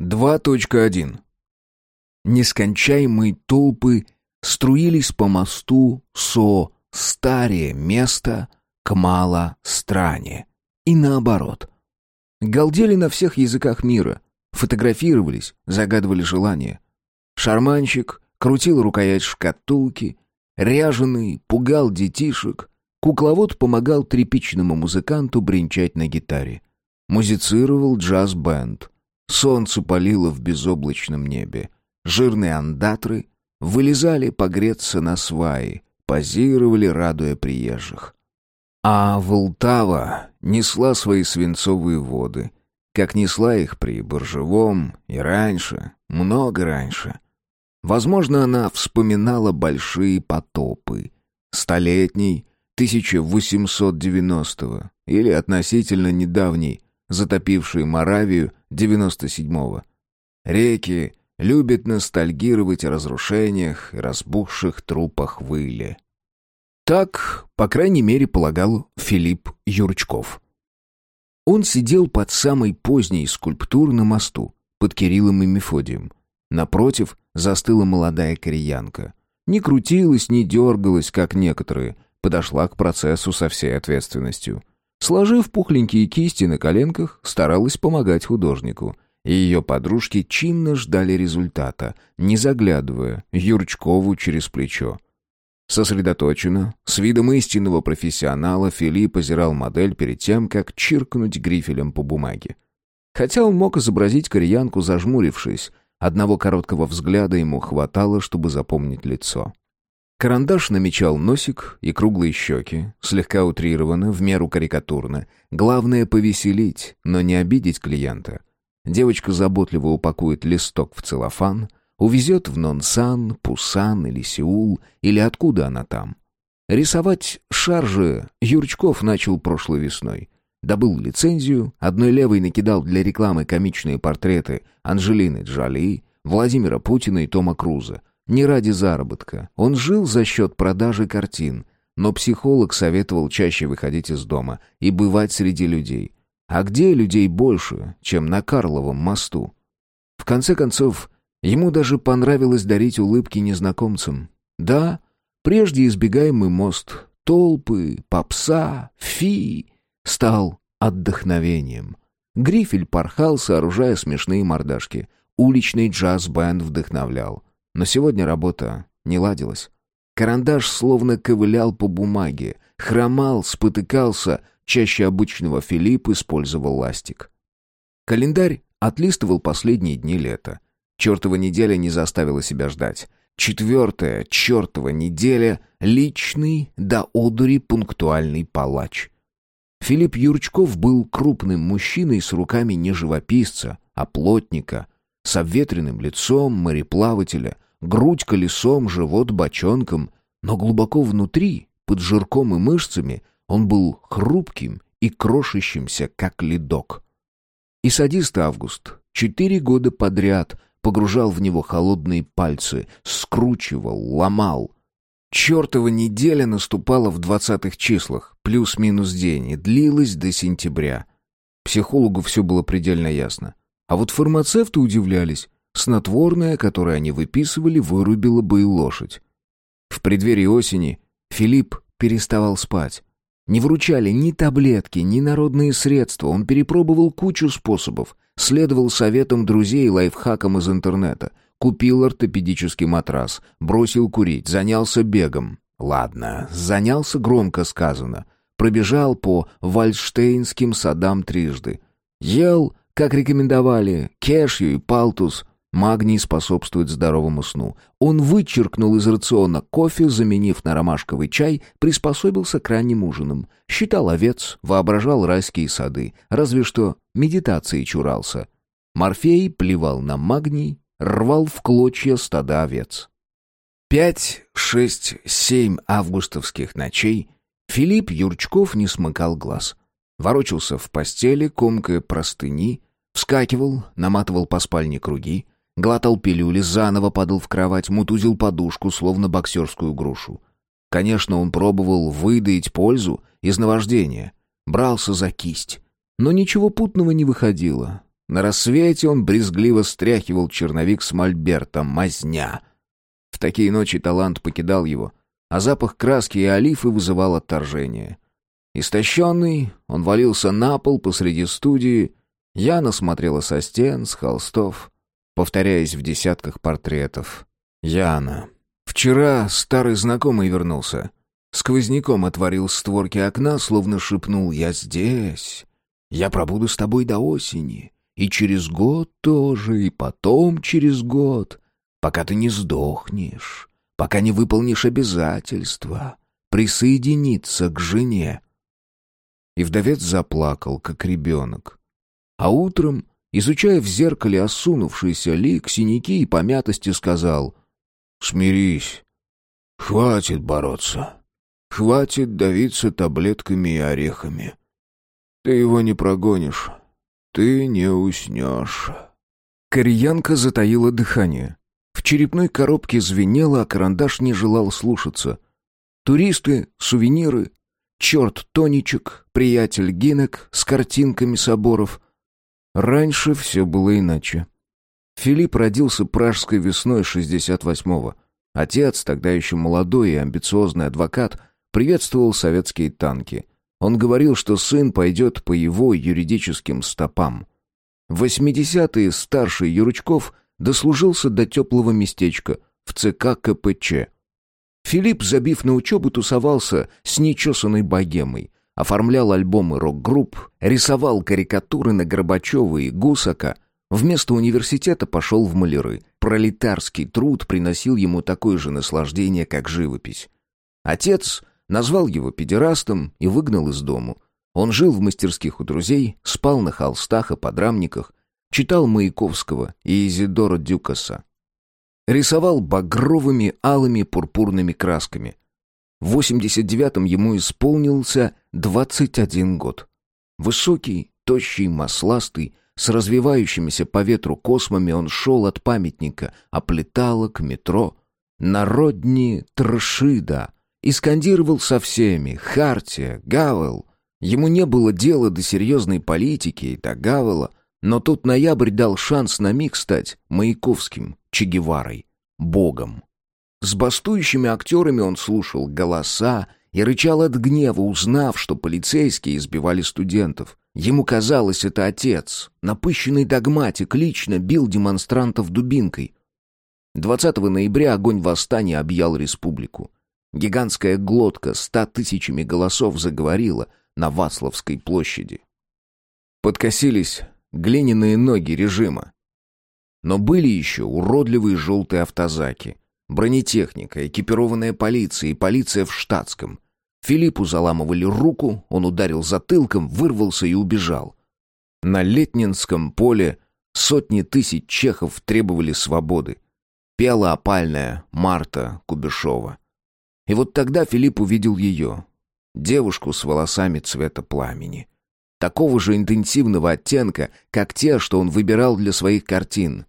2.1 Нескончаемые толпы струились по мосту со старее место к мало стране. И наоборот. Галдели на всех языках мира, фотографировались, загадывали желания. Шарманщик крутил рукоять шкатулки, ряженый пугал детишек, кукловод помогал тряпичному музыканту бренчать на гитаре. Музицировал джаз-бенд. Солнце палило в безоблачном небе. Жирные андатры вылезали погреться на сваи, позировали, радуя приезжих. А Волтава несла свои свинцовые воды, как несла их при Боржевом и раньше, много раньше. Возможно, она вспоминала большие потопы. Столетний, 1890-го, или относительно недавний, затопивший Моравию 97-го. Реки любят ностальгировать о разрушениях и разбухших трупах выли. Так, по крайней мере, полагал Филипп Юрчков. Он сидел под самой поздней скульптурой на мосту, под Кириллом и Мефодием. Напротив застыла молодая кореянка. Не крутилась, не дергалась, как некоторые, подошла к процессу со всей ответственностью. Сложив пухленькие кисти на коленках, старалась помогать художнику. И ее подружки чинно ждали результата, не заглядывая Юрчкову через плечо. Сосредоточенно, с видом истинного профессионала, Филипп озирал модель перед тем, как чиркнуть грифелем по бумаге. Хотя он мог изобразить кореянку, зажмурившись, одного короткого взгляда ему хватало, чтобы запомнить лицо. Карандаш намечал носик и круглые щеки, слегка утрированно, в меру карикатурно. Главное — повеселить, но не обидеть клиента. Девочка заботливо упакует листок в целлофан — Увезет в Нонсан, Пусан или Сеул, или откуда она там. Рисовать шаржи Юрчков начал прошлой весной. Добыл лицензию, одной левой накидал для рекламы комичные портреты Анжелины Джоли, Владимира Путина и Тома Круза. Не ради заработка. Он жил за счет продажи картин. Но психолог советовал чаще выходить из дома и бывать среди людей. А где людей больше, чем на Карловом мосту? В конце концов, Ему даже понравилось дарить улыбки незнакомцам. Да, прежде избегаемый мост, толпы, попса, фи стал отдохновением. Грифель порхал, сооружая смешные мордашки. Уличный джаз-бенд вдохновлял. Но сегодня работа не ладилась. Карандаш словно ковылял по бумаге, хромал, спотыкался, чаще обычного Филипп использовал ластик. Календарь отлистывал последние дни лета. Чертова неделя не заставила себя ждать. Четвертая чертова неделя — личный до одури пунктуальный палач. Филипп Юрчков был крупным мужчиной с руками не живописца, а плотника, с обветренным лицом мореплавателя, грудь колесом, живот бочонком, но глубоко внутри, под жирком и мышцами, он был хрупким и крошащимся, как ледок. И садист Август четыре года подряд погружал в него холодные пальцы, скручивал, ломал. Чёртова неделя наступала в двадцатых числах, плюс-минус день, и длилась до сентября. Психологу все было предельно ясно. А вот фармацевты удивлялись. Снотворное, которое они выписывали, вырубило бы и лошадь. В преддверии осени Филипп переставал спать. Не вручали ни таблетки, ни народные средства. Он перепробовал кучу способов. Следовал советам друзей и лайфхакам из интернета. Купил ортопедический матрас, бросил курить, занялся бегом. Ладно, занялся громко сказано. Пробежал по вальштейнским садам трижды. Ел, как рекомендовали, кешью и палтус, Магний способствует здоровому сну. Он вычеркнул из рациона кофе, заменив на ромашковый чай, приспособился к ранним ужинам. Считал овец, воображал райские сады, разве что медитации чурался. Морфей плевал на магний, рвал в клочья стада овец. Пять, шесть, семь августовских ночей Филипп Юрчков не смыкал глаз. Ворочался в постели, комкая простыни, вскакивал, наматывал по спальне круги, Глотал пилюли, заново падал в кровать, мутузил подушку, словно боксерскую грушу. Конечно, он пробовал выдаить пользу из наваждения. Брался за кисть. Но ничего путного не выходило. На рассвете он брезгливо стряхивал черновик с мольбертом, мазня. В такие ночи талант покидал его, а запах краски и олифы вызывал отторжение. Истощенный, он валился на пол посреди студии, Яна смотрела со стен, с холстов, повторяясь в десятках портретов. Яна. Вчера старый знакомый вернулся. Сквозняком отворил створки окна, словно шепнул «Я здесь. Я пробуду с тобой до осени. И через год тоже, и потом через год, пока ты не сдохнешь, пока не выполнишь обязательства, присоединиться к жене». И вдовец заплакал, как ребенок. А утром, изучая в зеркале осунувшийся лик, синяки и помятости, сказал «Смирись, хватит бороться». Хватит давиться таблетками и орехами. Ты его не прогонишь. Ты не уснешь. Кореянка затаила дыхание. В черепной коробке звенело, а карандаш не желал слушаться. Туристы, сувениры, черт Тоничек, приятель Гинек с картинками соборов. Раньше все было иначе. Филипп родился пражской весной 68-го. Отец, тогда еще молодой и амбициозный адвокат, приветствовал советские танки. Он говорил, что сын пойдет по его юридическим стопам. В 80-е старший Юручков дослужился до теплого местечка в ЦК КПЧ. Филипп, забив на учебу, тусовался с нечесанной богемой, оформлял альбомы рок-групп, рисовал карикатуры на Горбачева и Гусака. Вместо университета пошел в маляры. Пролетарский труд приносил ему такое же наслаждение, как живопись. Отец Назвал его педерастом и выгнал из дому. Он жил в мастерских у друзей, спал на холстах и подрамниках, читал Маяковского и Изидора Дюкаса. Рисовал багровыми, алыми, пурпурными красками. В 89-м ему исполнился 21 год. Высокий, тощий, масластый, с развивающимися по ветру космами он шел от памятника, оплетало к метро. Народни Тршида — и скандировал со всеми «Хартия», «Гавел». Ему не было дела до серьезной политики и до Гавела, но тут ноябрь дал шанс на миг стать Маяковским, Че Геварой, Богом. С бастующими актерами он слушал голоса и рычал от гнева, узнав, что полицейские избивали студентов. Ему казалось, это отец, напыщенный догматик, лично бил демонстрантов дубинкой. 20 ноября огонь восстания объял республику. Гигантская глотка ста тысячами голосов заговорила на Вацлавской площади. Подкосились глиняные ноги режима. Но были еще уродливые желтые автозаки, бронетехника, экипированная полиция и полиция в штатском. Филиппу заламывали руку, он ударил затылком, вырвался и убежал. На Летнинском поле сотни тысяч чехов требовали свободы. Пела опальная Марта Кубешова. И вот тогда Филипп увидел ее. Девушку с волосами цвета пламени. Такого же интенсивного оттенка, как те, что он выбирал для своих картин.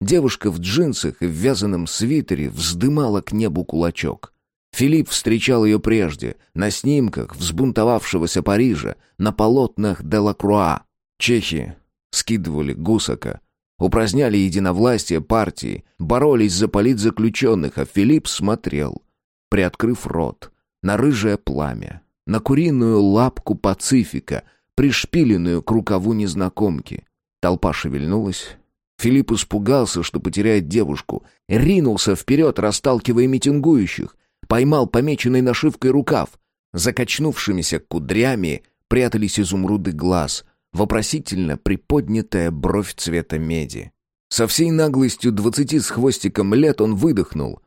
Девушка в джинсах и в вязаном свитере вздымала к небу кулачок. Филипп встречал ее прежде, на снимках взбунтовавшегося Парижа, на полотнах Делакруа. Чехи скидывали гусака, упраздняли единовластие партии, боролись за политзаключенных, а Филипп смотрел — приоткрыв рот, на рыжее пламя, на куриную лапку пацифика, пришпиленную к рукаву незнакомки. Толпа шевельнулась. Филипп испугался, что потеряет девушку, ринулся вперед, расталкивая митингующих, поймал помеченный нашивкой рукав. Закачнувшимися кудрями прятались изумруды глаз, вопросительно приподнятая бровь цвета меди. Со всей наглостью двадцати с хвостиком лет он выдохнул.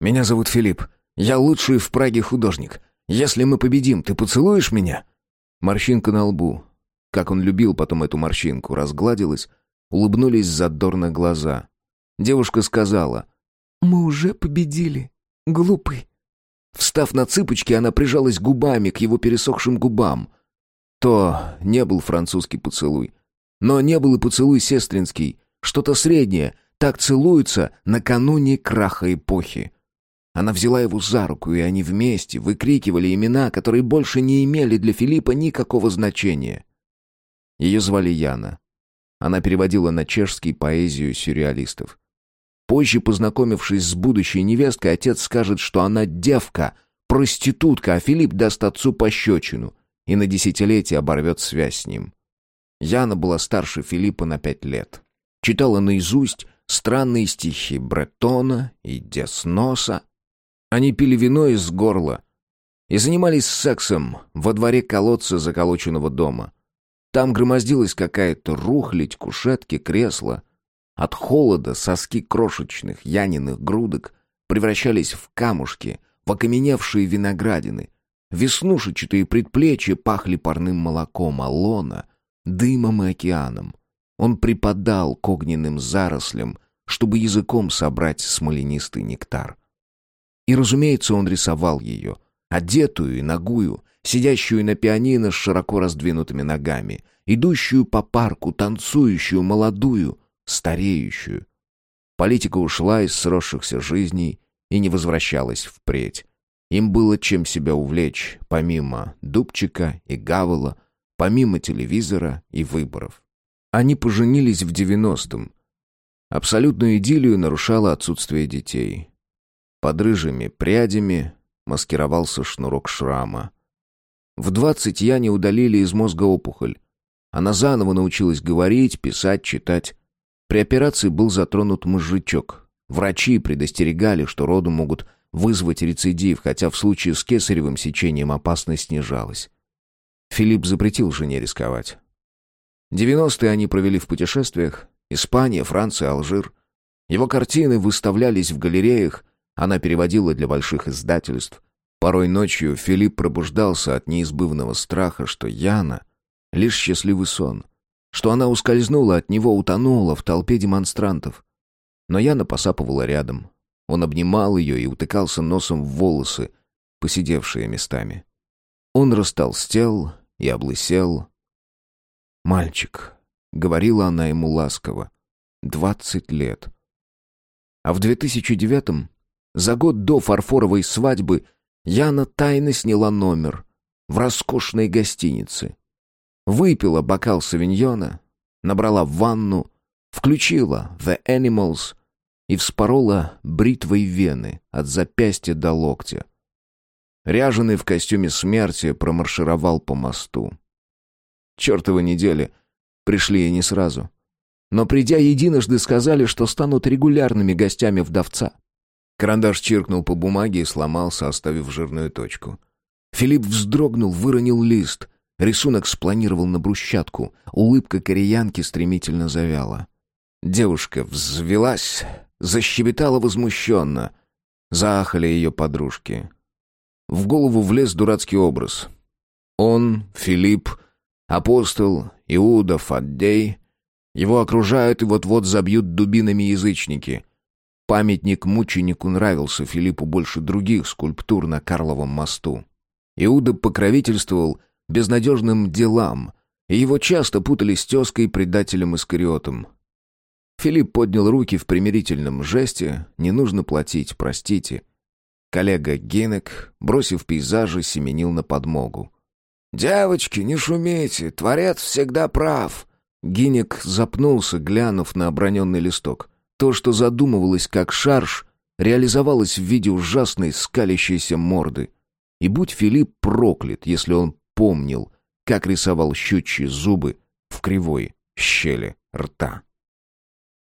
«Меня зовут Филипп. Я лучший в Праге художник. Если мы победим, ты поцелуешь меня?» Морщинка на лбу. Как он любил потом эту морщинку, разгладилась, улыбнулись задорно глаза. Девушка сказала, «Мы уже победили, глупый». Встав на цыпочки, она прижалась губами к его пересохшим губам. То не был французский поцелуй. Но не был и поцелуй сестринский. Что-то среднее. Так целуются накануне краха эпохи. Она взяла его за руку, и они вместе выкрикивали имена, которые больше не имели для Филиппа никакого значения. Ее звали Яна. Она переводила на чешский поэзию сюрреалистов. Позже, познакомившись с будущей невесткой, отец скажет, что она девка, проститутка, а Филипп даст отцу пощечину и на десятилетие оборвет связь с ним. Яна была старше Филиппа на пять лет. Читала наизусть странные стихи Бретона и Десноса. Они пили вино из горла и занимались сексом во дворе колодца заколоченного дома. Там громоздилась какая-то рухлядь, кушетки, кресла. От холода соски крошечных яниных грудок превращались в камушки, в окаменевшие виноградины. Веснушечатые предплечья пахли парным молоком, а дымом и океаном. Он припадал к огненным зарослям, чтобы языком собрать смоленистый нектар. И, разумеется, он рисовал ее, одетую и нагую, сидящую на пианино с широко раздвинутыми ногами, идущую по парку, танцующую, молодую, стареющую. Политика ушла из сросшихся жизней и не возвращалась впредь. Им было чем себя увлечь, помимо Дубчика и Гавела, помимо телевизора и выборов. Они поженились в девяностом. Абсолютную идиллию нарушало отсутствие детей. Под рыжими прядями маскировался шнурок шрама. В двадцать Яне удалили из мозга опухоль. Она заново научилась говорить, писать, читать. При операции был затронут мозжечок. Врачи предостерегали, что роды могут вызвать рецидив, хотя в случае с кесаревым сечением опасность снижалась. Филипп запретил жене рисковать. Девяностые они провели в путешествиях. Испания, Франция, Алжир. Его картины выставлялись в галереях, она переводила для больших издательств. Порой ночью Филипп пробуждался от неизбывного страха, что Яна — лишь счастливый сон, что она ускользнула от него, утонула в толпе демонстрантов. Но Яна посапывала рядом. Он обнимал ее и утыкался носом в волосы, посидевшие местами. Он растолстел и облысел, «Мальчик», — говорила она ему ласково, — «двадцать лет». А в 2009-м, за год до фарфоровой свадьбы, Яна тайно сняла номер в роскошной гостинице. Выпила бокал савиньона, набрала ванну, включила «The Animals» и вспорола бритвой вены от запястья до локтя. Ряженый в костюме смерти промаршировал по мосту. Чертовы недели. Пришли и не сразу. Но придя единожды, сказали, что станут регулярными гостями вдовца. Карандаш чиркнул по бумаге и сломался, оставив жирную точку. Филипп вздрогнул, выронил лист. Рисунок спланировал на брусчатку. Улыбка кореянки стремительно завяла. Девушка взвелась, защебетала возмущенно. Заахали ее подружки. В голову влез дурацкий образ. Он, Филипп, Апостол, Иуда, Фаддей. Его окружают и вот-вот забьют дубинами язычники. Памятник мученику нравился Филиппу больше других скульптур на Карловом мосту. Иуда покровительствовал безнадежным делам, и его часто путали с тезкой предателем Искариотом. Филипп поднял руки в примирительном жесте «не нужно платить, простите». Коллега Генек, бросив пейзажи, семенил на подмогу. «Девочки, не шумите, творец всегда прав». Гинек запнулся, глянув на оброненный листок. То, что задумывалось как шарж, реализовалось в виде ужасной скалящейся морды. И будь Филипп проклят, если он помнил, как рисовал щучьи зубы в кривой щели рта.